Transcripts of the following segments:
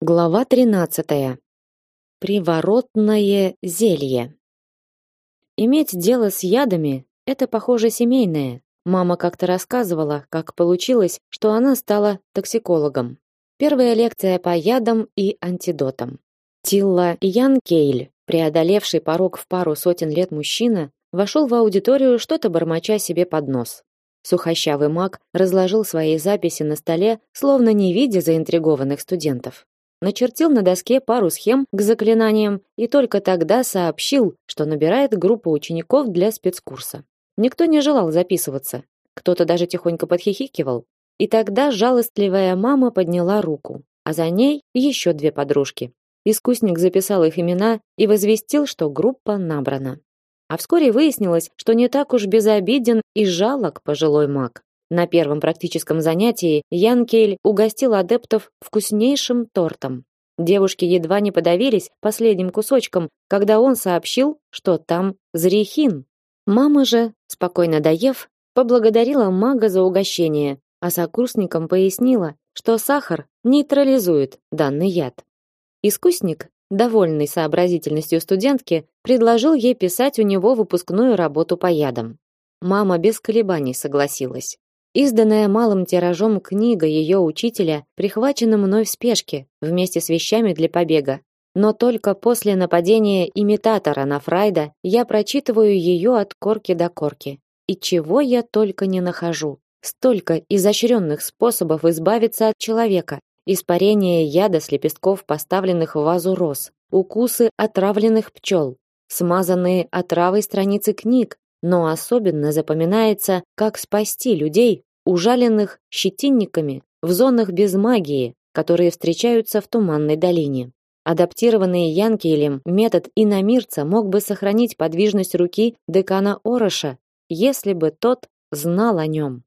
Глава 13. Приворотное зелье. Иметь дело с ядами это, похоже, семейное. Мама как-то рассказывала, как получилось, что она стала токсикологом. Первая лекция по ядам и антидотам. Тилла Янкейль, преодолевший порог в пару сотен лет мужчина, вошел в аудиторию, что-то бормоча себе под нос. Сухощавый маг разложил свои записи на столе, словно не видя заинтригованных студентов начертил на доске пару схем к заклинаниям и только тогда сообщил, что набирает группу учеников для спецкурса. Никто не желал записываться. Кто-то даже тихонько подхихикивал. И тогда жалостливая мама подняла руку, а за ней еще две подружки. Искусник записал их имена и возвестил, что группа набрана. А вскоре выяснилось, что не так уж безобиден и жалок пожилой маг. На первом практическом занятии Янкель угостил адептов вкуснейшим тортом. Девушки едва не подавились последним кусочком, когда он сообщил, что там зрехин. Мама же, спокойно доев, поблагодарила мага за угощение, а сокурсникам пояснила, что сахар нейтрализует данный яд. Искусник, довольный сообразительностью студентки, предложил ей писать у него выпускную работу по ядам. Мама без колебаний согласилась. Изданная малым тиражом книга ее учителя прихвачена мной в спешке вместе с вещами для побега. Но только после нападения имитатора на Фрайда я прочитываю ее от корки до корки. И чего я только не нахожу. Столько изощренных способов избавиться от человека. Испарение яда с лепестков, поставленных в вазу роз, укусы отравленных пчел, смазанные отравой страницы книг, но особенно запоминается, как спасти людей, ужаленных щетинниками в зонах без магии, которые встречаются в Туманной долине. Адаптированный Янкелем метод иномирца мог бы сохранить подвижность руки декана Ороша, если бы тот знал о нем.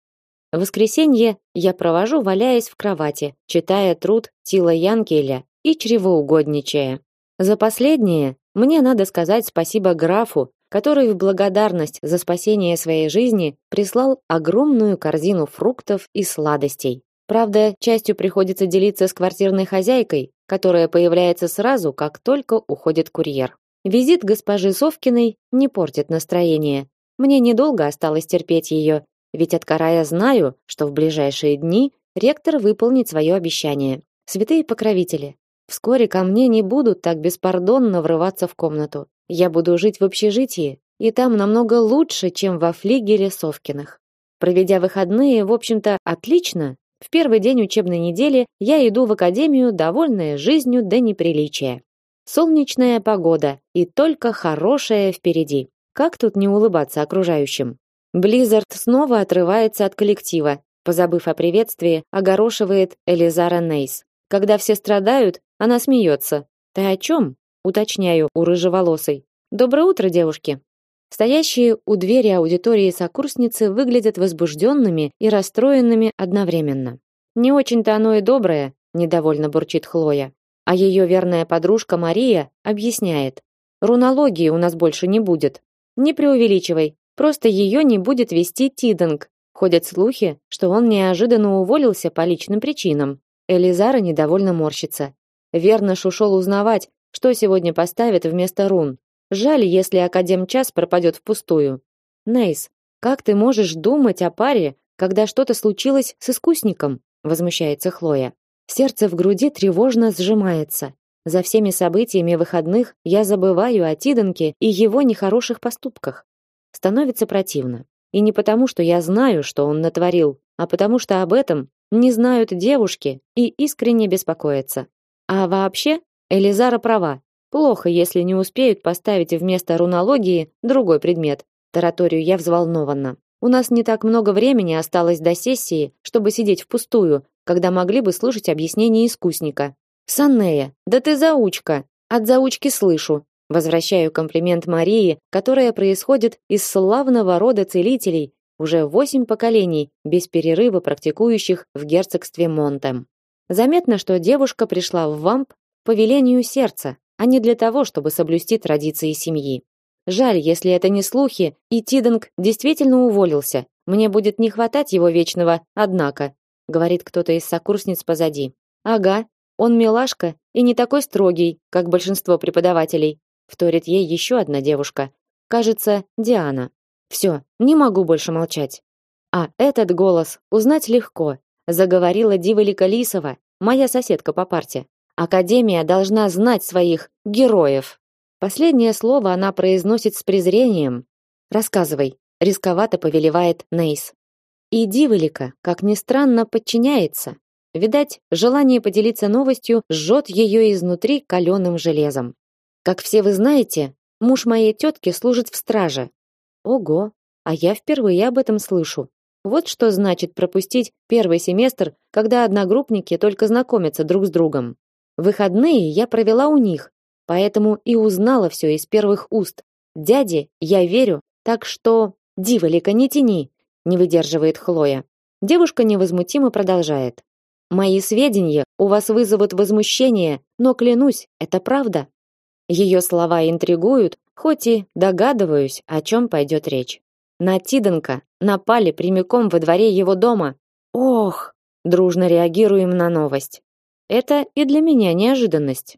В воскресенье я провожу, валяясь в кровати, читая труд Тила Янкеля и чревоугодничая. За последнее мне надо сказать спасибо графу, который в благодарность за спасение своей жизни прислал огромную корзину фруктов и сладостей. Правда, частью приходится делиться с квартирной хозяйкой, которая появляется сразу, как только уходит курьер. Визит госпожи Совкиной не портит настроение. Мне недолго осталось терпеть ее, ведь от Карая знаю, что в ближайшие дни ректор выполнит свое обещание. Святые покровители, вскоре ко мне не будут так беспардонно врываться в комнату. Я буду жить в общежитии, и там намного лучше, чем во флигеле Совкиных. Проведя выходные, в общем-то, отлично, в первый день учебной недели я иду в академию, довольная жизнью до неприличия. Солнечная погода и только хорошее впереди. Как тут не улыбаться окружающим? Близзард снова отрывается от коллектива, позабыв о приветствии, огорошивает Элизара Нейс. Когда все страдают, она смеется. Ты о чем? уточняю у рыжеволосой. Доброе утро, девушки. Стоящие у двери аудитории сокурсницы выглядят возбужденными и расстроенными одновременно. Не очень-то оно и доброе, недовольно бурчит Хлоя. А ее верная подружка Мария объясняет: "Рунологии у нас больше не будет. Не преувеличивай, просто ее не будет вести Тиденг. Ходят слухи, что он неожиданно уволился по личным причинам. Элизара недовольно морщится. Верно ушел узнавать, что сегодня поставят вместо рун? Жаль, если академчас пропадет впустую. Нейс, как ты можешь думать о паре, когда что-то случилось с искусником? Возмущается Хлоя. Сердце в груди тревожно сжимается. За всеми событиями выходных я забываю о Тиденке и его нехороших поступках. Становится противно. И не потому, что я знаю, что он натворил, а потому что об этом не знают девушки и искренне беспокоятся. А вообще, Элизара права. Плохо, если не успеют поставить вместо рунологии другой предмет. Тараторию я взволнованно. У нас не так много времени осталось до сессии, чтобы сидеть впустую, когда могли бы слушать объяснение искусника. Саннея, да ты заучка. От заучки слышу. Возвращаю комплимент Марии, которая происходит из славного рода целителей, уже восемь поколений без перерыва практикующих в герцогстве Монтем. Заметно, что девушка пришла в вамп по велению сердца, а не для того, чтобы соблюсти традиции семьи. Жаль, если это не слухи, и Тиденг действительно уволился. Мне будет не хватать его вечного «однако», говорит кто-то из сокурсниц позади. Ага, Он милашка и не такой строгий, как большинство преподавателей. Вторит ей еще одна девушка. Кажется, Диана. Все, не могу больше молчать. А этот голос узнать легко. Заговорила Дива Ликалисова, моя соседка по парте. Академия должна знать своих героев. Последнее слово она произносит с презрением. Рассказывай, рисковато повелевает Нейс. И Дивелика, как ни странно, подчиняется. Видать, желание поделиться новостью жжет ее изнутри каленым железом. Как все вы знаете, муж моей тетки служит в страже. Ого, а я впервые об этом слышу. Вот что значит пропустить первый семестр, когда одногруппники только знакомятся друг с другом. Выходные я провела у них, поэтому и узнала все из первых уст. Дяде я верю, так что диволика не тяни, не выдерживает Хлоя. Девушка невозмутимо продолжает. Мои сведения у вас вызовут возмущение, но клянусь, это правда. Ее слова интригуют, хоть и догадываюсь, о чем пойдет речь. На Тиденка напали прямиком во дворе его дома. Ох, дружно реагируем на новость. Это и для меня неожиданность.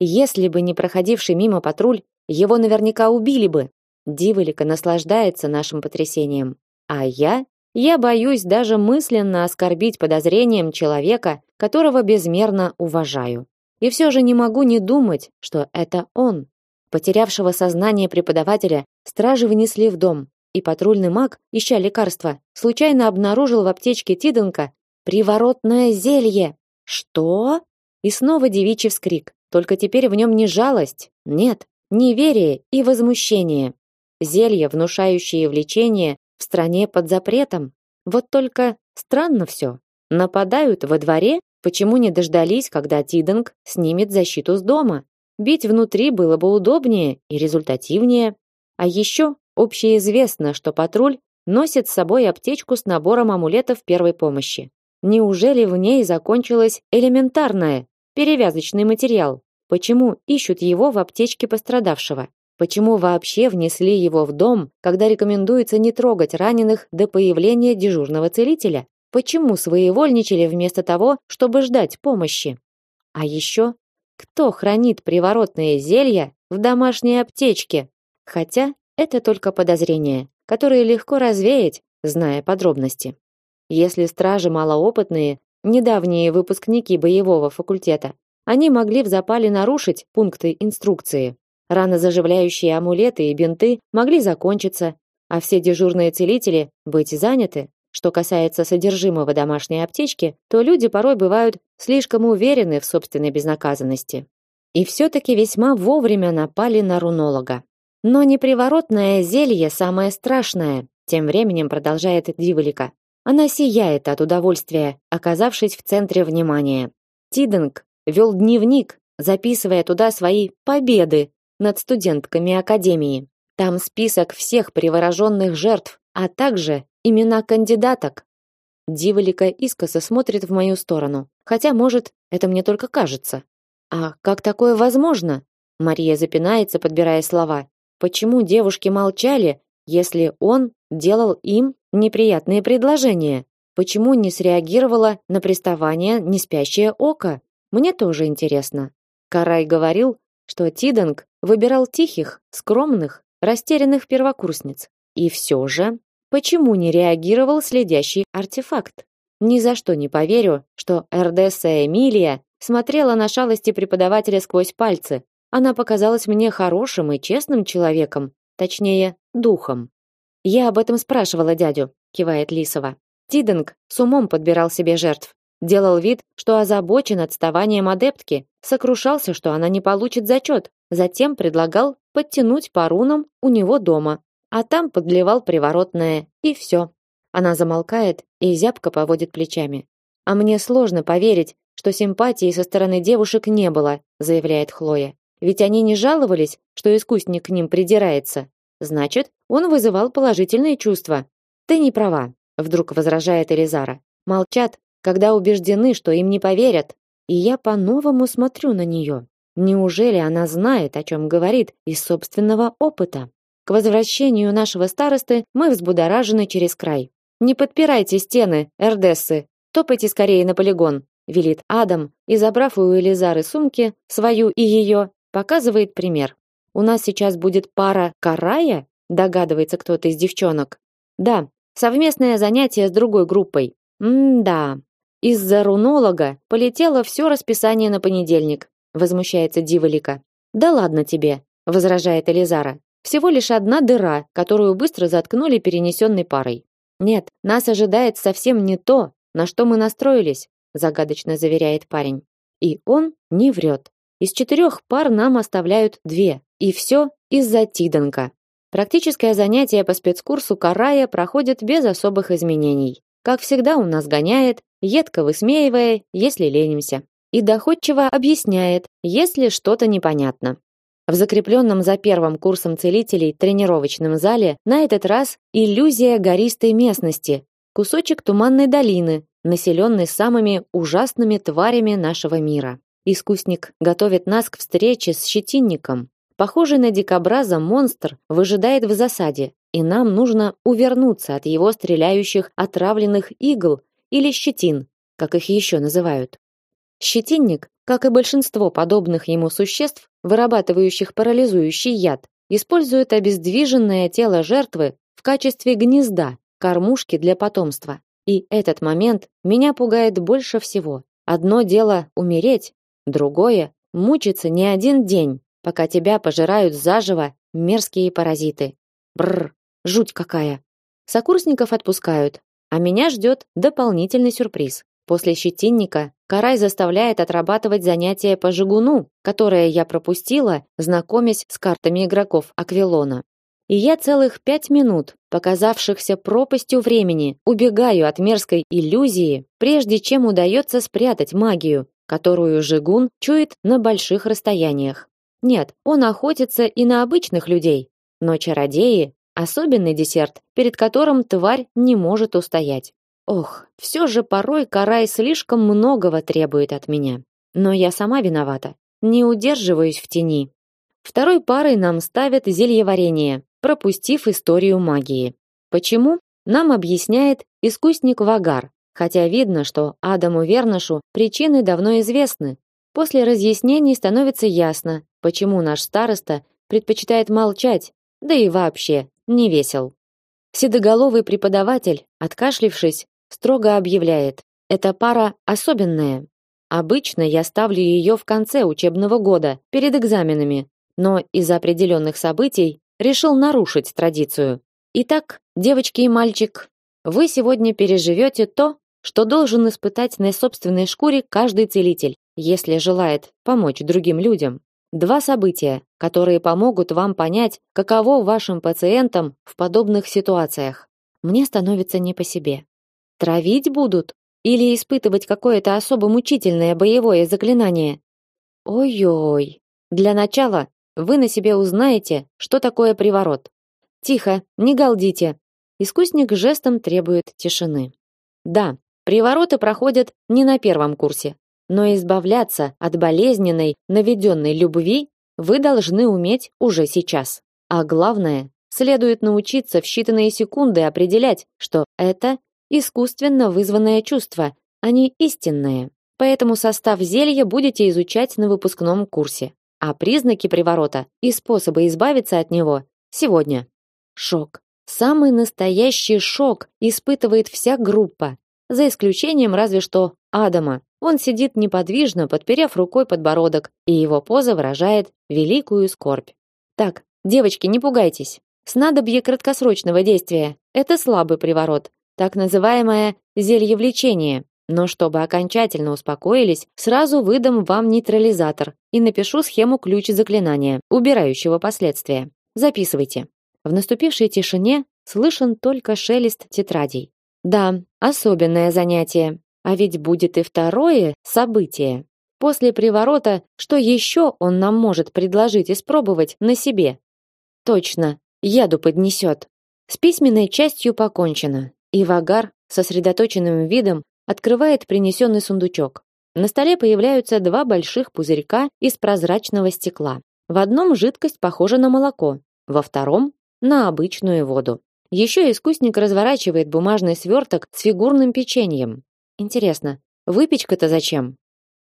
Если бы не проходивший мимо патруль, его наверняка убили бы. Диволика наслаждается нашим потрясением. А я? Я боюсь даже мысленно оскорбить подозрением человека, которого безмерно уважаю. И все же не могу не думать, что это он. Потерявшего сознание преподавателя стражи внесли в дом, и патрульный маг, ища лекарства, случайно обнаружил в аптечке Тиденка приворотное зелье. Что? И снова девичий вскрик. Только теперь в нем не жалость, нет, неверие и возмущение. Зелье, внушающее влечение, в стране под запретом. Вот только странно все. Нападают во дворе, почему не дождались, когда Тиденг снимет защиту с дома? Бить внутри было бы удобнее и результативнее. А еще общеизвестно, что патруль носит с собой аптечку с набором амулетов первой помощи. Неужели в ней закончилось элементарное перевязочный материал? Почему ищут его в аптечке пострадавшего? Почему вообще внесли его в дом, когда рекомендуется не трогать раненых до появления дежурного целителя? Почему своевольничали вместо того, чтобы ждать помощи? А еще, кто хранит приворотные зелья в домашней аптечке? Хотя это только подозрение, которое легко развеять, зная подробности. Если стражи малоопытные, недавние выпускники боевого факультета, они могли в запале нарушить пункты инструкции. Рано заживляющие амулеты и бинты могли закончиться, а все дежурные целители быть заняты. Что касается содержимого домашней аптечки, то люди порой бывают слишком уверены в собственной безнаказанности. И все-таки весьма вовремя напали на рунолога. Но неприворотное зелье самое страшное, тем временем продолжает Диволика. Она сияет от удовольствия, оказавшись в центре внимания. Тиденг вел дневник, записывая туда свои победы над студентками академии. Там список всех привороженных жертв, а также имена кандидаток. Диволика искоса смотрит в мою сторону, хотя, может, это мне только кажется. А как такое возможно? Мария запинается, подбирая слова. Почему девушки молчали, если он делал им неприятные предложения? Почему не среагировала на приставание неспящее око? Мне тоже интересно. Карай говорил, что Тиденг выбирал тихих, скромных, растерянных первокурсниц. И все же, почему не реагировал следящий артефакт? Ни за что не поверю, что Эрдесса Эмилия смотрела на шалости преподавателя сквозь пальцы. Она показалась мне хорошим и честным человеком, точнее, духом. Я об этом спрашивала дядю, кивает Лисова. Тиденг с умом подбирал себе жертв, делал вид, что озабочен отставанием адептки, сокрушался, что она не получит зачет, затем предлагал подтянуть по рунам у него дома, а там подливал приворотное, и все. Она замолкает и зябко поводит плечами. А мне сложно поверить, что симпатии со стороны девушек не было, заявляет Хлоя. Ведь они не жаловались, что искусник к ним придирается. Значит, он вызывал положительные чувства. Ты не права, вдруг возражает Элизара. Молчат, когда убеждены, что им не поверят. И я по-новому смотрю на нее. Неужели она знает, о чем говорит из собственного опыта? К возвращению нашего старосты мы взбудоражены через край. Не подпирайте стены, эрдессы, Топайте скорее на полигон, велит Адам, и забрав у Элизары сумки, свою и ее, показывает пример. У нас сейчас будет пара карая, догадывается кто-то из девчонок. Да, совместное занятие с другой группой. М-да. Из-за рунолога полетело все расписание на понедельник, возмущается Диволика. Да ладно тебе, возражает Элизара. Всего лишь одна дыра, которую быстро заткнули перенесенной парой. Нет, нас ожидает совсем не то, на что мы настроились, загадочно заверяет парень. И он не врет. Из четырех пар нам оставляют две, и все из-за Тиданка. Практическое занятие по спецкурсу Карая проходит без особых изменений. Как всегда у нас гоняет, едко высмеивая, если ленимся, и доходчиво объясняет, если что-то непонятно. В закрепленном за первым курсом целителей тренировочном зале на этот раз иллюзия гористой местности, кусочек туманной долины, населенной самыми ужасными тварями нашего мира. Искусник готовит нас к встрече с щетинником. Похожий на дикобраза монстр выжидает в засаде, и нам нужно увернуться от его стреляющих отравленных игл или щетин, как их еще называют. Щетинник, как и большинство подобных ему существ, вырабатывающих парализующий яд, использует обездвиженное тело жертвы в качестве гнезда, кормушки для потомства. И этот момент меня пугает больше всего. Одно дело умереть, другое мучиться не один день, пока тебя пожирают заживо мерзкие паразиты. Бррр, жуть какая. Сокурсников отпускают, а меня ждет дополнительный сюрприз. После щетинника Карай заставляет отрабатывать занятия по жигуну, которое я пропустила, знакомясь с картами игроков Аквилона. И я целых пять минут, показавшихся пропастью времени, убегаю от мерзкой иллюзии, прежде чем удается спрятать магию, которую жигун чует на больших расстояниях. Нет, он охотится и на обычных людей, но чародеи особенный десерт, перед которым тварь не может устоять. Ох, все же порой Карай слишком многого требует от меня. Но я сама виновата. Не удерживаюсь в тени. Второй парой нам ставят зельеварение, пропустив историю магии. Почему? Нам объясняет искусник Вагар, хотя видно, что Адаму Вернашу причины давно известны. После разъяснений становится ясно, почему наш староста предпочитает молчать, да и вообще не весел. Седоголовый преподаватель, откашлившись, строго объявляет: "Эта пара особенная. Обычно я ставлю ее в конце учебного года, перед экзаменами, но из-за определенных событий решил нарушить традицию. Итак, девочки и мальчик, вы сегодня переживете то, что должен испытать на собственной шкуре каждый целитель, если желает помочь другим людям. Два события, которые помогут вам понять, каково вашим пациентам в подобных ситуациях. Мне становится не по себе. Травить будут или испытывать какое-то особо мучительное боевое заклинание? Ой-ой. Для начала вы на себе узнаете, что такое приворот. Тихо, не галдите. Искусник жестом требует тишины. Да, привороты проходят не на первом курсе, но избавляться от болезненной, наведенной любви вы должны уметь уже сейчас. А главное, следует научиться в считанные секунды определять, что это искусственно вызванное чувство, а не истинное. Поэтому состав зелья будете изучать на выпускном курсе, а признаки приворота и способы избавиться от него сегодня. Шок. Самый настоящий шок испытывает вся группа, за исключением разве что Адама. Он сидит неподвижно, подперев рукой подбородок, и его поза выражает великую скорбь. Так, девочки, не пугайтесь. Снадобье краткосрочного действия это слабый приворот, так называемое зельевлечение. Но чтобы окончательно успокоились, сразу выдам вам нейтрализатор и напишу схему ключ заклинания, убирающего последствия. Записывайте. В наступившей тишине слышен только шелест тетрадей. Да, особенное занятие. А ведь будет и второе событие. После приворота, что еще он нам может предложить испробовать на себе? Точно, яду поднесет. С письменной частью покончено и Вагар сосредоточенным видом открывает принесенный сундучок. На столе появляются два больших пузырька из прозрачного стекла. В одном жидкость похожа на молоко, во втором на обычную воду. Еще искусник разворачивает бумажный сверток с фигурным печеньем. Интересно, выпечка-то зачем?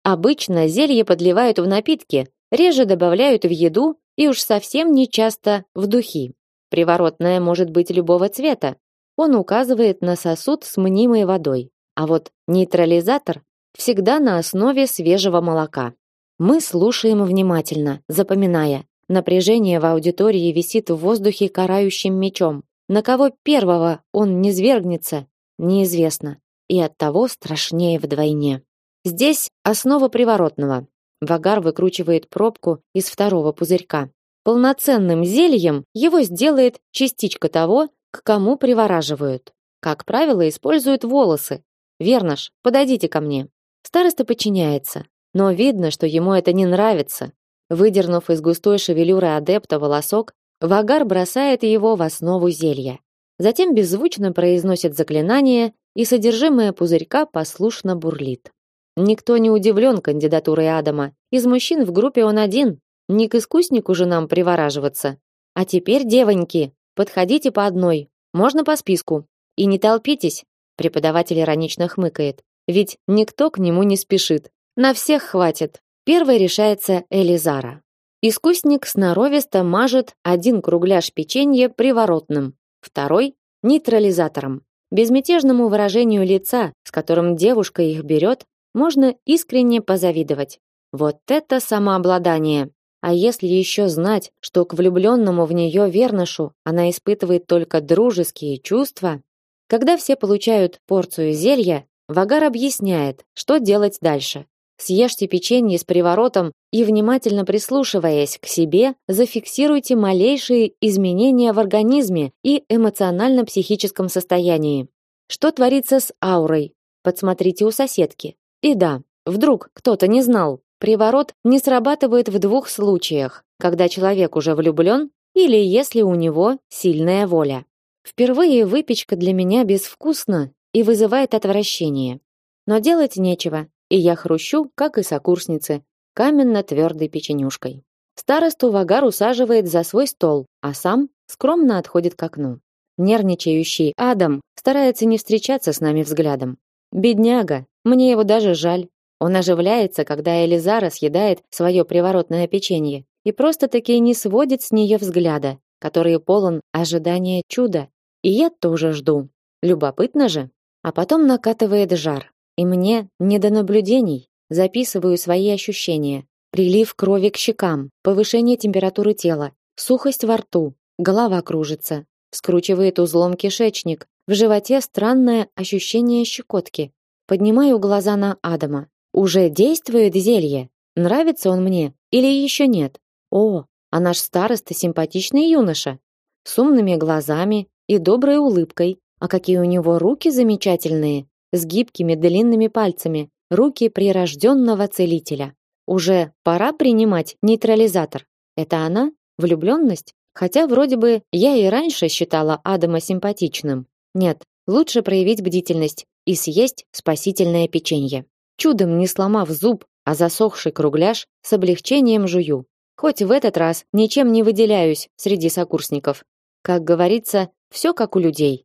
Обычно зелье подливают в напитки, реже добавляют в еду и уж совсем не часто в духи. Приворотное может быть любого цвета. Он указывает на сосуд с мнимой водой. А вот нейтрализатор всегда на основе свежего молока. Мы слушаем внимательно, запоминая. Напряжение в аудитории висит в воздухе карающим мечом. На кого первого он не свергнется, неизвестно. И оттого страшнее вдвойне. Здесь основа приворотного. Вагар выкручивает пробку из второго пузырька. Полноценным зельем его сделает частичка того, к кому привораживают. Как правило, используют волосы. Верно ж, подойдите ко мне. Староста подчиняется, но видно, что ему это не нравится. Выдернув из густой шевелюры адепта волосок, Вагар бросает его в основу зелья. Затем беззвучно произносит заклинание, и содержимое пузырька послушно бурлит. Никто не удивлен кандидатурой Адама. Из мужчин в группе он один. Не к искуснику же нам привораживаться. А теперь, девоньки, подходите по одной. Можно по списку. И не толпитесь. Преподаватель иронично хмыкает. Ведь никто к нему не спешит. На всех хватит. Первой решается Элизара. Искусник сноровисто мажет один кругляш печенья приворотным, второй нейтрализатором. Безмятежному выражению лица, с которым девушка их берет, можно искренне позавидовать. Вот это самообладание. А если еще знать, что к влюбленному в нее Верношу она испытывает только дружеские чувства, когда все получают порцию зелья, Вагар объясняет, что делать дальше. Съешьте печенье с приворотом и внимательно прислушиваясь к себе, зафиксируйте малейшие изменения в организме и эмоционально-психическом состоянии. Что творится с аурой? Подсмотрите у соседки. И да, вдруг кто-то не знал, приворот не срабатывает в двух случаях: когда человек уже влюблен или если у него сильная воля. Впервые выпечка для меня безвкусна и вызывает отвращение. Но делать нечего и я хрущу, как и сокурсницы, каменно-твердой печенюшкой. Старосту Вагар усаживает за свой стол, а сам скромно отходит к окну. Нервничающий Адам старается не встречаться с нами взглядом. Бедняга, мне его даже жаль. Он оживляется, когда Элизара съедает свое приворотное печенье и просто-таки не сводит с нее взгляда, который полон ожидания чуда. И я тоже жду. Любопытно же. А потом накатывает жар. И мне не до наблюдений. Записываю свои ощущения. Прилив крови к щекам, повышение температуры тела, сухость во рту, голова кружится, скручивает узлом кишечник, в животе странное ощущение щекотки. Поднимаю глаза на Адама. Уже действует зелье. Нравится он мне или еще нет? О, а наш староста симпатичный юноша, с умными глазами и доброй улыбкой. А какие у него руки замечательные, с гибкими длинными пальцами, руки прирожденного целителя. Уже пора принимать нейтрализатор. Это она? Влюбленность? Хотя вроде бы я и раньше считала Адама симпатичным. Нет, лучше проявить бдительность и съесть спасительное печенье. Чудом не сломав зуб, а засохший кругляш с облегчением жую. Хоть в этот раз ничем не выделяюсь среди сокурсников. Как говорится, все как у людей.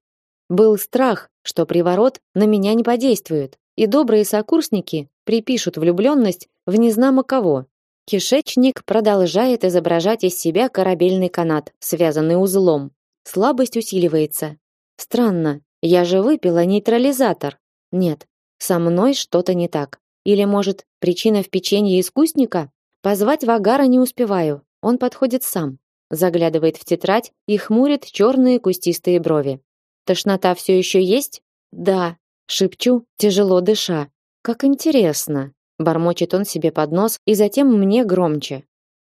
Был страх, что приворот на меня не подействует, и добрые сокурсники припишут влюбленность в незнамо кого. Кишечник продолжает изображать из себя корабельный канат, связанный узлом. Слабость усиливается. Странно, я же выпила нейтрализатор. Нет, со мной что-то не так. Или, может, причина в печенье искусника? Позвать Вагара не успеваю. Он подходит сам, заглядывает в тетрадь и хмурит черные кустистые брови. Тошнота все еще есть? Да, шепчу, тяжело дыша. Как интересно, бормочет он себе под нос и затем мне громче.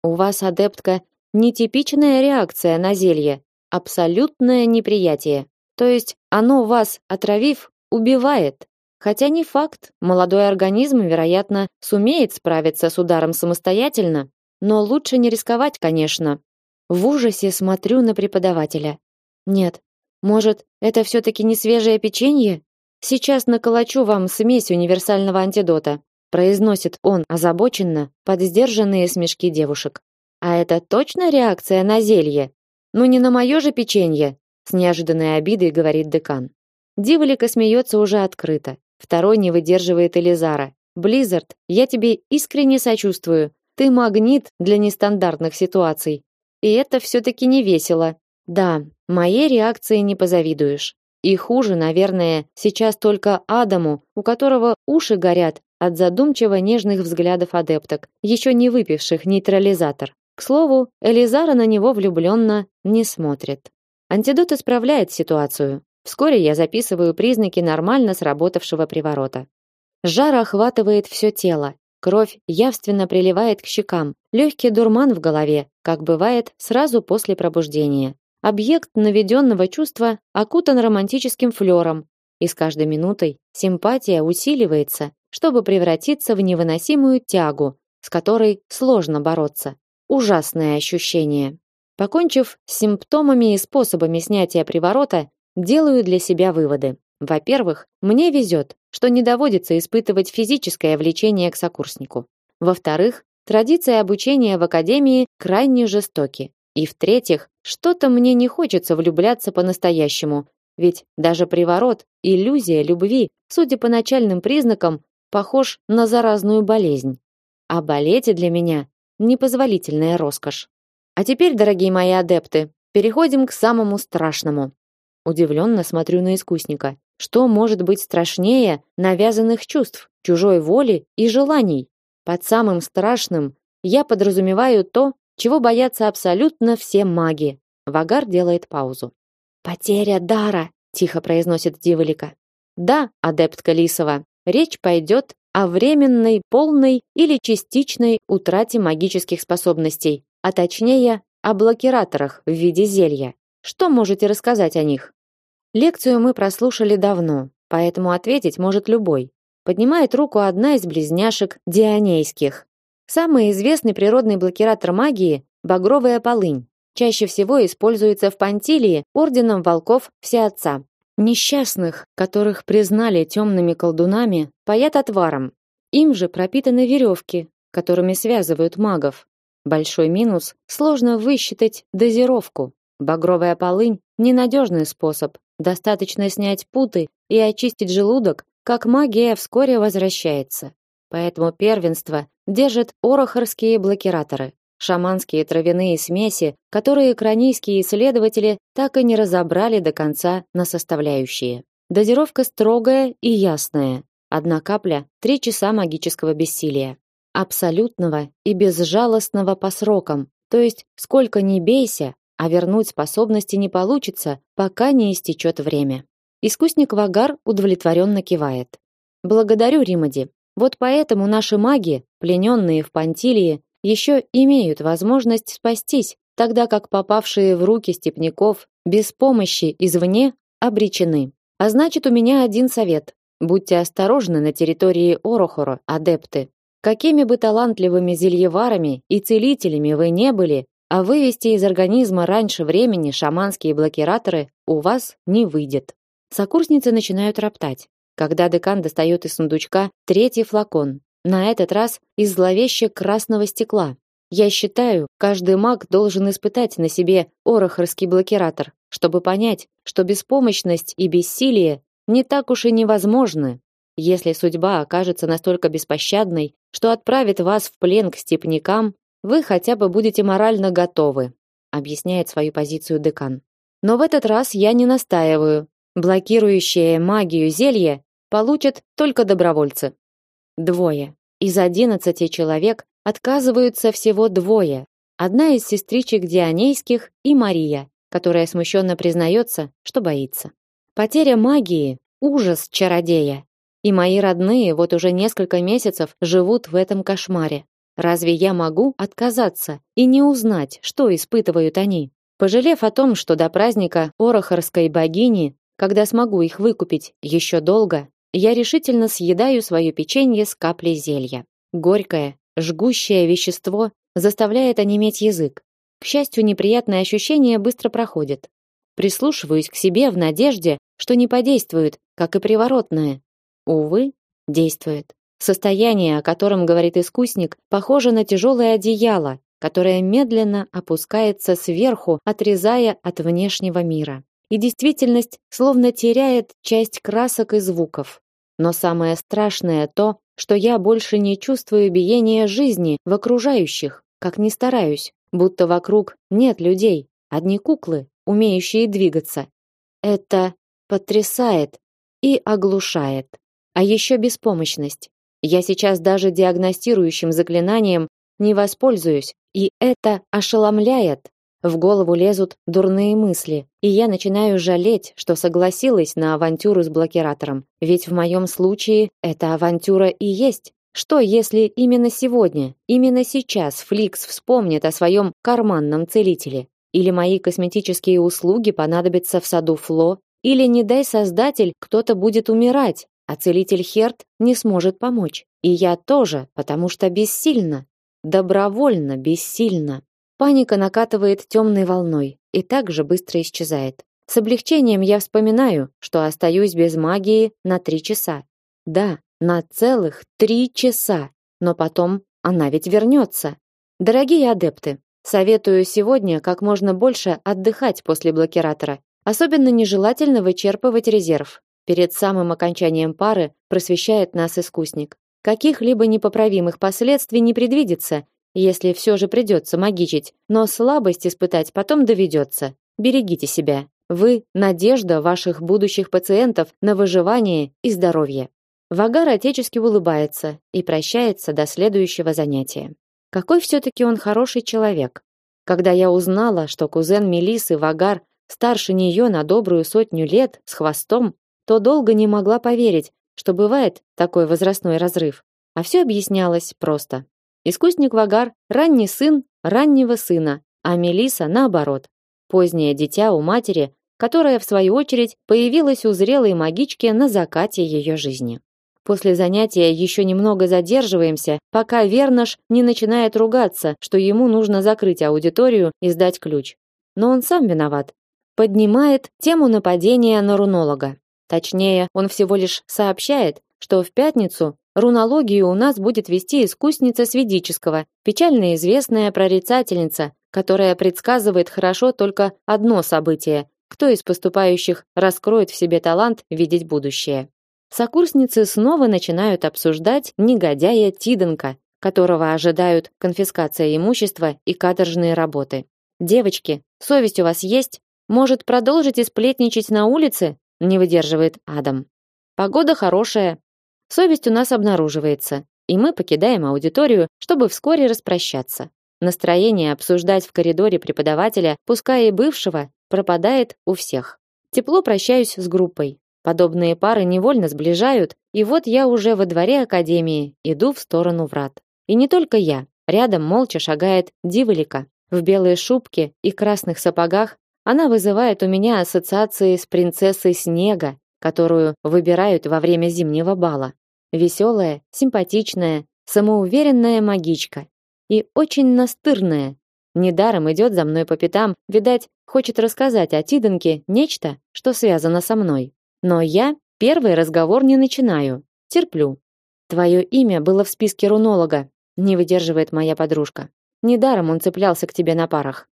У вас, адептка, нетипичная реакция на зелье, абсолютное неприятие. То есть оно вас, отравив, убивает. Хотя не факт, молодой организм, вероятно, сумеет справиться с ударом самостоятельно, но лучше не рисковать, конечно. В ужасе смотрю на преподавателя. Нет, может, это все таки не свежее печенье? Сейчас наколочу вам смесь универсального антидота, произносит он озабоченно под сдержанные смешки девушек. А это точно реакция на зелье? Ну не на мое же печенье, с неожиданной обидой говорит декан. Диволика смеется уже открыто. Второй не выдерживает Элизара. Близзард, я тебе искренне сочувствую. Ты магнит для нестандартных ситуаций. И это все таки не весело. Да, моей реакции не позавидуешь. И хуже, наверное, сейчас только Адаму, у которого уши горят от задумчиво нежных взглядов адепток, еще не выпивших нейтрализатор. К слову, Элизара на него влюбленно не смотрит. Антидот исправляет ситуацию. Вскоре я записываю признаки нормально сработавшего приворота. Жар охватывает все тело. Кровь явственно приливает к щекам. Легкий дурман в голове, как бывает сразу после пробуждения. Объект наведенного чувства окутан романтическим флером, и с каждой минутой симпатия усиливается, чтобы превратиться в невыносимую тягу, с которой сложно бороться. Ужасное ощущение. Покончив с симптомами и способами снятия приворота, делаю для себя выводы. Во-первых, мне везет, что не доводится испытывать физическое влечение к сокурснику. Во-вторых, традиции обучения в академии крайне жестоки. И в-третьих, что-то мне не хочется влюбляться по-настоящему, ведь даже приворот, иллюзия любви, судя по начальным признакам, похож на заразную болезнь. А балете для меня непозволительная роскошь. А теперь, дорогие мои адепты, переходим к самому страшному. Удивленно смотрю на искусника. Что может быть страшнее навязанных чувств, чужой воли и желаний? Под самым страшным я подразумеваю то, чего боятся абсолютно все маги. Вагар делает паузу. Потеря дара, тихо произносит Диволика. Да, адептка Лисова, речь пойдет о временной, полной или частичной утрате магических способностей, а точнее о блокираторах в виде зелья. Что можете рассказать о них? Лекцию мы прослушали давно, поэтому ответить может любой. Поднимает руку одна из близняшек Дионейских. Самый известный природный блокиратор магии багровая полынь. Чаще всего используется в Пантилии орденом волков Всеотца. Несчастных, которых признали темными колдунами, паят отваром. Им же пропитаны веревки, которыми связывают магов. Большой минус сложно высчитать дозировку. Багровая полынь ненадежный способ. Достаточно снять путы и очистить желудок, как магия вскоре возвращается. Поэтому первенство держат орохорские блокираторы, шаманские травяные смеси, которые кранийские исследователи так и не разобрали до конца на составляющие. Дозировка строгая и ясная. Одна капля три часа магического бессилия абсолютного и безжалостного по срокам. То есть, сколько ни бейся, а вернуть способности не получится, пока не истечет время. Искусник Вагар удовлетворенно кивает. Благодарю, Римади. Вот поэтому наши маги, плененные в Пантилии, еще имеют возможность спастись, тогда как попавшие в руки степняков без помощи извне обречены. А значит, у меня один совет. Будьте осторожны на территории Орохора, адепты. Какими бы талантливыми зельеварами и целителями вы не были, а вывести из организма раньше времени шаманские блокираторы у вас не выйдет. Сокурсницы начинают роптать, когда декан достает из сундучка третий флакон, на этот раз из зловеще красного стекла. Я считаю, каждый маг должен испытать на себе орохорский блокиратор, чтобы понять, что беспомощность и бессилие не так уж и невозможны. Если судьба окажется настолько беспощадной, что отправит вас в плен к степнякам, вы хотя бы будете морально готовы, объясняет свою позицию декан. Но в этот раз я не настаиваю. Блокирующее магию зелье получат только добровольцы. Двое. Из одиннадцати человек отказываются всего двое. Одна из сестричек Дионейских и Мария, которая смущенно признается, что боится. Потеря магии ужас чародея. И мои родные вот уже несколько месяцев живут в этом кошмаре. Разве я могу отказаться и не узнать, что испытывают они? Пожалев о том, что до праздника Орохорской богини, когда смогу их выкупить, еще долго, я решительно съедаю свое печенье с каплей зелья. Горькое, жгущее вещество заставляет онеметь язык. К счастью, неприятное ощущение быстро проходит. Прислушиваюсь к себе в надежде, что не подействует, как и приворотное. Увы, действует. Состояние, о котором говорит искусник, похоже на тяжелое одеяло, которое медленно опускается сверху, отрезая от внешнего мира. И действительность словно теряет часть красок и звуков. Но самое страшное то, что я больше не чувствую биения жизни в окружающих, как ни стараюсь, будто вокруг нет людей, одни куклы, умеющие двигаться. Это потрясает и оглушает. А еще беспомощность. Я сейчас даже диагностирующим заклинанием не воспользуюсь, и это ошеломляет. В голову лезут дурные мысли, и я начинаю жалеть, что согласилась на авантюру с блокиратором. Ведь в моем случае эта авантюра и есть. Что, если именно сегодня, именно сейчас Фликс вспомнит о своем карманном целителе? Или мои косметические услуги понадобятся в саду Фло? Или, не дай создатель, кто-то будет умирать, а целитель Херт не сможет помочь? И я тоже, потому что бессильна. Добровольно бессильна. Паника накатывает темной волной и так же быстро исчезает. С облегчением я вспоминаю, что остаюсь без магии на три часа. Да, на целых три часа. Но потом она ведь вернется. Дорогие адепты, советую сегодня как можно больше отдыхать после блокиратора. Особенно нежелательно вычерпывать резерв. Перед самым окончанием пары просвещает нас искусник. Каких-либо непоправимых последствий не предвидится, если все же придется магичить, но слабость испытать потом доведется. Берегите себя. Вы – надежда ваших будущих пациентов на выживание и здоровье. Вагар отечески улыбается и прощается до следующего занятия. Какой все-таки он хороший человек. Когда я узнала, что кузен Мелисы Вагар старше нее на добрую сотню лет с хвостом, то долго не могла поверить, что бывает такой возрастной разрыв. А все объяснялось просто. Искусник Вагар – ранний сын раннего сына, а Мелиса наоборот. Позднее дитя у матери, которая, в свою очередь, появилась у зрелой магички на закате ее жизни. После занятия еще немного задерживаемся, пока Вернаш не начинает ругаться, что ему нужно закрыть аудиторию и сдать ключ. Но он сам виноват. Поднимает тему нападения на рунолога. Точнее, он всего лишь сообщает, что в пятницу Рунологию у нас будет вести искусница Сведического, печально известная прорицательница, которая предсказывает хорошо только одно событие: кто из поступающих раскроет в себе талант видеть будущее. Сокурсницы снова начинают обсуждать негодяя Тиденка, которого ожидают конфискация имущества и каторжные работы. Девочки, совесть у вас есть? Может, продолжите сплетничать на улице? Не выдерживает Адам. Погода хорошая, Совесть у нас обнаруживается, и мы покидаем аудиторию, чтобы вскоре распрощаться. Настроение обсуждать в коридоре преподавателя, пускай и бывшего, пропадает у всех. Тепло прощаюсь с группой. Подобные пары невольно сближают, и вот я уже во дворе академии, иду в сторону врат. И не только я. Рядом молча шагает Диволика. В белой шубке и красных сапогах она вызывает у меня ассоциации с принцессой Снега, которую выбирают во время зимнего бала. Веселая, симпатичная, самоуверенная магичка. И очень настырная. Недаром идет за мной по пятам, видать, хочет рассказать о Тиденке нечто, что связано со мной. Но я первый разговор не начинаю. Терплю. Твое имя было в списке рунолога, не выдерживает моя подружка. Недаром он цеплялся к тебе на парах.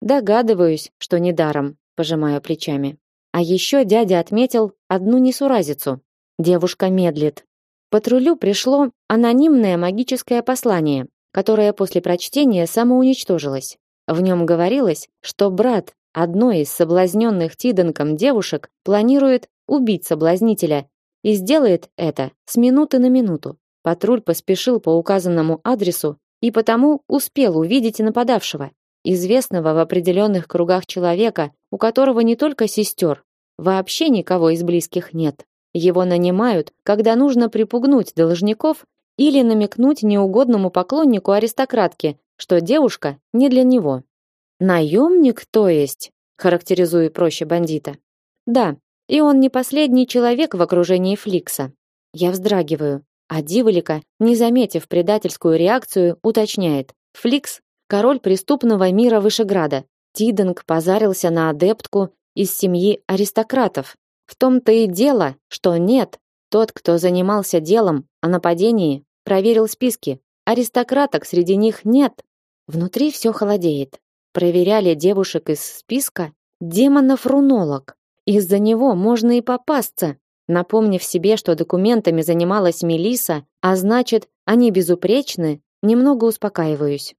Догадываюсь, что недаром, пожимаю плечами. А еще дядя отметил одну несуразицу. Девушка медлит. Патрулю пришло анонимное магическое послание, которое после прочтения самоуничтожилось. В нем говорилось, что брат одной из соблазненных Тиденком девушек планирует убить соблазнителя и сделает это с минуты на минуту. Патруль поспешил по указанному адресу и потому успел увидеть нападавшего, известного в определенных кругах человека, у которого не только сестер, вообще никого из близких нет. Его нанимают, когда нужно припугнуть должников или намекнуть неугодному поклоннику аристократки, что девушка не для него. Наемник, то есть, характеризую проще бандита. Да, и он не последний человек в окружении Фликса. Я вздрагиваю, а Диволика, не заметив предательскую реакцию, уточняет: "Фликс король преступного мира Вышеграда. Тиденг позарился на адептку из семьи аристократов. В том-то и дело, что нет. Тот, кто занимался делом о нападении, проверил списки. Аристократок среди них нет. Внутри все холодеет. Проверяли девушек из списка демонов-рунолог. Из-за него можно и попасться. Напомнив себе, что документами занималась Мелиса, а значит, они безупречны, немного успокаиваюсь.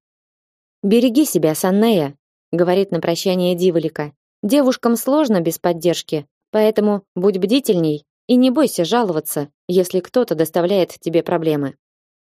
Береги себя, Саннея, говорит на прощание Диволика. Девушкам сложно без поддержки, поэтому будь бдительней и не бойся жаловаться, если кто-то доставляет тебе проблемы.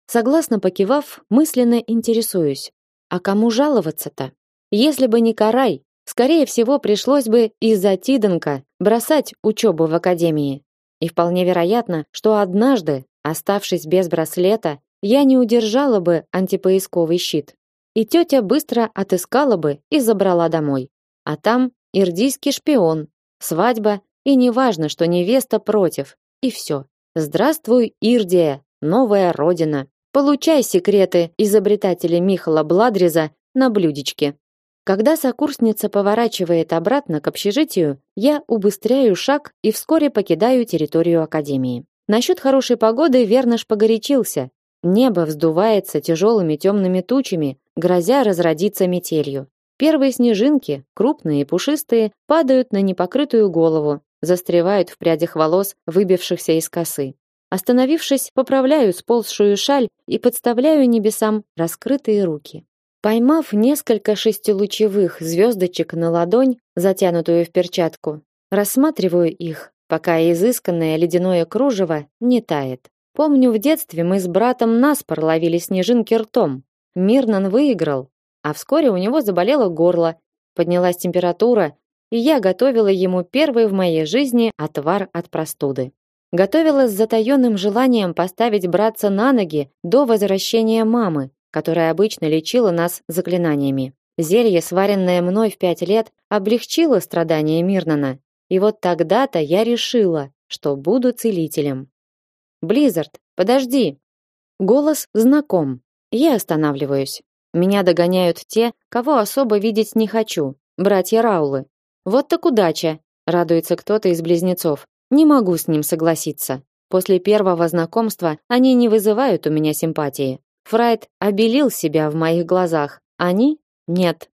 Согласно покивав, мысленно интересуюсь: а кому жаловаться-то? Если бы не Карай, скорее всего, пришлось бы из-за Тиденка бросать учебу в академии. И вполне вероятно, что однажды, оставшись без браслета, я не удержала бы антипоисковый щит. И тетя быстро отыскала бы и забрала домой. А там ирдийский шпион, свадьба, и неважно, что невеста против. И все. Здравствуй, Ирдия, новая родина. Получай секреты изобретателя Михала Бладреза на блюдечке. Когда сокурсница поворачивает обратно к общежитию, я убыстряю шаг и вскоре покидаю территорию академии. Насчет хорошей погоды Вернаш погорячился. Небо вздувается тяжелыми темными тучами, грозя разродиться метелью. Первые снежинки, крупные и пушистые, падают на непокрытую голову, застревают в прядях волос, выбившихся из косы. Остановившись, поправляю сползшую шаль и подставляю небесам раскрытые руки. Поймав несколько шестилучевых звездочек на ладонь, затянутую в перчатку, рассматриваю их, пока изысканное ледяное кружево не тает. Помню, в детстве мы с братом наспор ловили снежинки ртом. Мирнан выиграл, а вскоре у него заболело горло, поднялась температура, и я готовила ему первый в моей жизни отвар от простуды. Готовила с затаённым желанием поставить братца на ноги до возвращения мамы, которая обычно лечила нас заклинаниями. Зелье, сваренное мной в пять лет, облегчило страдания Мирнана. И вот тогда-то я решила, что буду целителем. Близзард, подожди. Голос знаком. Я останавливаюсь. Меня догоняют те, кого особо видеть не хочу. Братья Раулы. Вот так удача, радуется кто-то из близнецов. Не могу с ним согласиться. После первого знакомства они не вызывают у меня симпатии. Фрайд обелил себя в моих глазах. Они? Нет.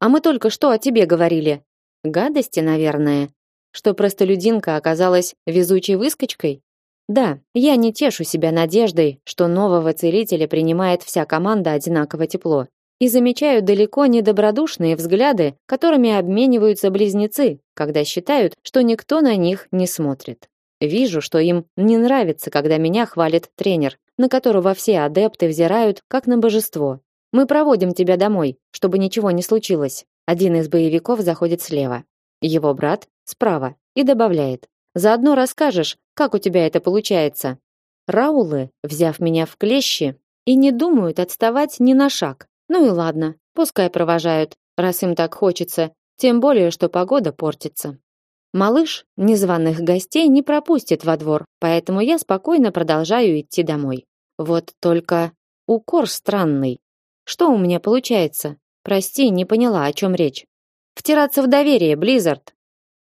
А мы только что о тебе говорили. Гадости, наверное. Что простолюдинка оказалась везучей выскочкой? Да, я не тешу себя надеждой, что нового целителя принимает вся команда одинаково тепло. И замечаю далеко не добродушные взгляды, которыми обмениваются близнецы, когда считают, что никто на них не смотрит. Вижу, что им не нравится, когда меня хвалит тренер, на которого все адепты взирают как на божество. Мы проводим тебя домой, чтобы ничего не случилось. Один из боевиков заходит слева, его брат справа и добавляет: "Заодно расскажешь, как у тебя это получается". Раулы, взяв меня в клещи, и не думают отставать ни на шаг. Ну и ладно, пускай провожают, раз им так хочется, тем более что погода портится. Малыш незваных гостей не пропустит во двор, поэтому я спокойно продолжаю идти домой. Вот только укор странный. Что у меня получается? Прости, не поняла, о чем речь. Втираться в доверие, Близзард.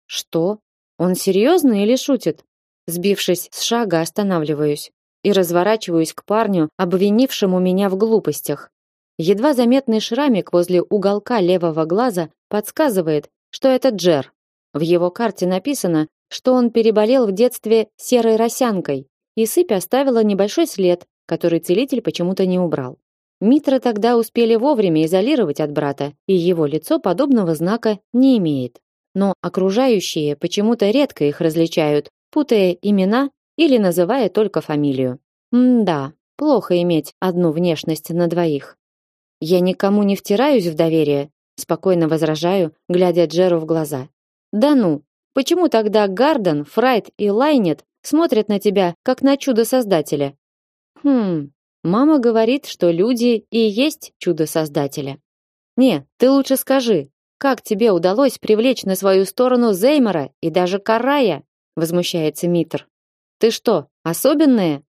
Что? Он серьезно или шутит? Сбившись с шага, останавливаюсь и разворачиваюсь к парню, обвинившему меня в глупостях. Едва заметный шрамик возле уголка левого глаза подсказывает, что это Джер. В его карте написано, что он переболел в детстве серой росянкой, и сыпь оставила небольшой след, который целитель почему-то не убрал. Митра тогда успели вовремя изолировать от брата, и его лицо подобного знака не имеет. Но окружающие почему-то редко их различают, путая имена или называя только фамилию. М-да, плохо иметь одну внешность на двоих. Я никому не втираюсь в доверие, спокойно возражаю, глядя Джеру в глаза. Да ну, почему тогда Гарден, Фрайт и Лайнет смотрят на тебя как на чудо создателя? Хм. Мама говорит, что люди и есть чудо создателя. Не, ты лучше скажи, как тебе удалось привлечь на свою сторону Зеймера и даже Карая? возмущается Митр. Ты что, особенная?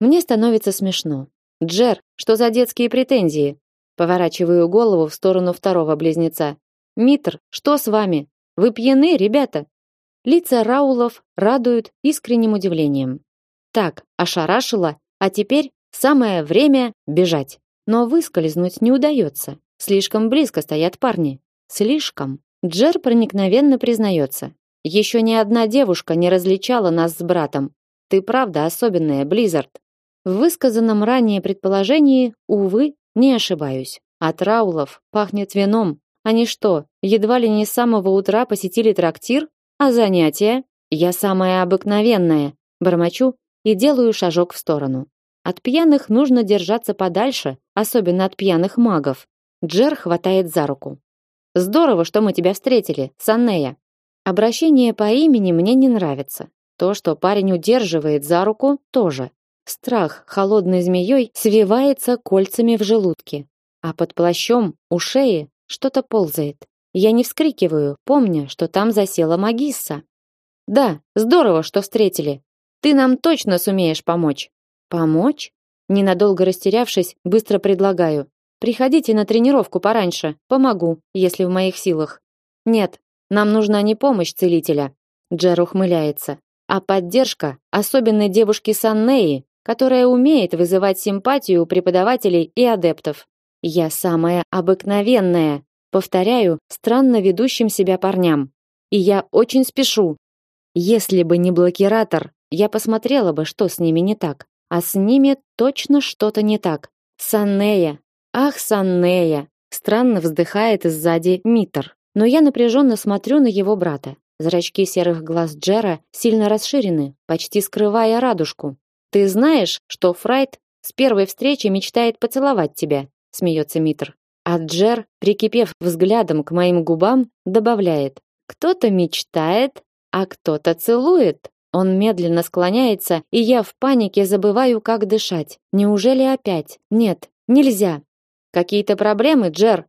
Мне становится смешно. Джер, что за детские претензии? Поворачиваю голову в сторону второго близнеца. Митр, что с вами? Вы пьяны, ребята? Лица Раулов радуют искренним удивлением. Так, ошарашила, а теперь самое время бежать. Но выскользнуть не удается. Слишком близко стоят парни. Слишком. Джер проникновенно признается. Еще ни одна девушка не различала нас с братом. Ты правда особенная, Близзард. В высказанном ранее предположении, увы, не ошибаюсь. От Раулов пахнет вином. Они что, едва ли не с самого утра посетили трактир? А занятия? Я самая обыкновенная. Бормочу и делаю шажок в сторону. От пьяных нужно держаться подальше, особенно от пьяных магов. Джер хватает за руку. Здорово, что мы тебя встретили, Саннея. Обращение по имени мне не нравится. То, что парень удерживает за руку, тоже. Страх холодной змеей свивается кольцами в желудке, а под плащом у шеи что-то ползает. Я не вскрикиваю, помня, что там засела магисса. Да, здорово, что встретили. Ты нам точно сумеешь помочь. Помочь? Ненадолго растерявшись, быстро предлагаю: приходите на тренировку пораньше, помогу, если в моих силах. Нет, нам нужна не помощь целителя. Джер ухмыляется, а поддержка особенной девушки Саннеи, которая умеет вызывать симпатию у преподавателей и адептов. Я самая обыкновенная, повторяю странно ведущим себя парням. И я очень спешу. Если бы не блокиратор, я посмотрела бы, что с ними не так. А с ними точно что-то не так. Саннея. Ах, Саннея. Странно вздыхает сзади Митр. Но я напряженно смотрю на его брата. Зрачки серых глаз Джера сильно расширены, почти скрывая радужку. Ты знаешь, что Фрайт с первой встречи мечтает поцеловать тебя, смеется Митр. А Джер, прикипев взглядом к моим губам, добавляет: кто-то мечтает, а кто-то целует. Он медленно склоняется, и я в панике забываю, как дышать. Неужели опять? Нет, нельзя. Какие-то проблемы, Джер?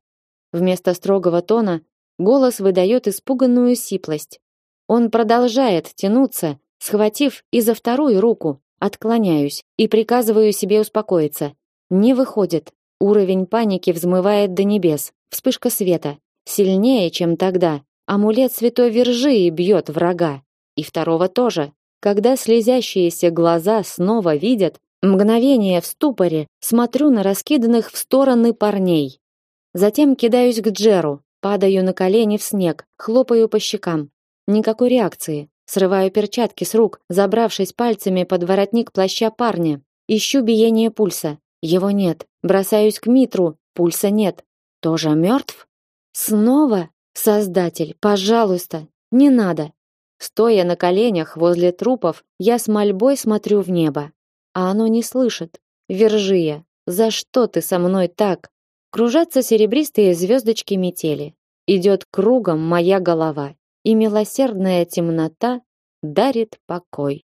Вместо строгого тона голос выдает испуганную сиплость. Он продолжает тянуться, схватив и за вторую руку. Отклоняюсь и приказываю себе успокоиться. Не выходит. Уровень паники взмывает до небес. Вспышка света. Сильнее, чем тогда. Амулет Святой Вержии бьет врага. И второго тоже. Когда слезящиеся глаза снова видят, мгновение в ступоре, смотрю на раскиданных в стороны парней. Затем кидаюсь к Джеру, падаю на колени в снег, хлопаю по щекам. Никакой реакции. Срываю перчатки с рук, забравшись пальцами под воротник плаща парня. Ищу биение пульса. Его нет. Бросаюсь к Митру. Пульса нет. Тоже мертв? Снова? Создатель, пожалуйста, не надо. Стоя на коленях возле трупов, я с мольбой смотрю в небо. А оно не слышит. Вержия, за что ты со мной так? Кружатся серебристые звездочки метели. Идет кругом моя голова, и милосердная темнота дарит покой.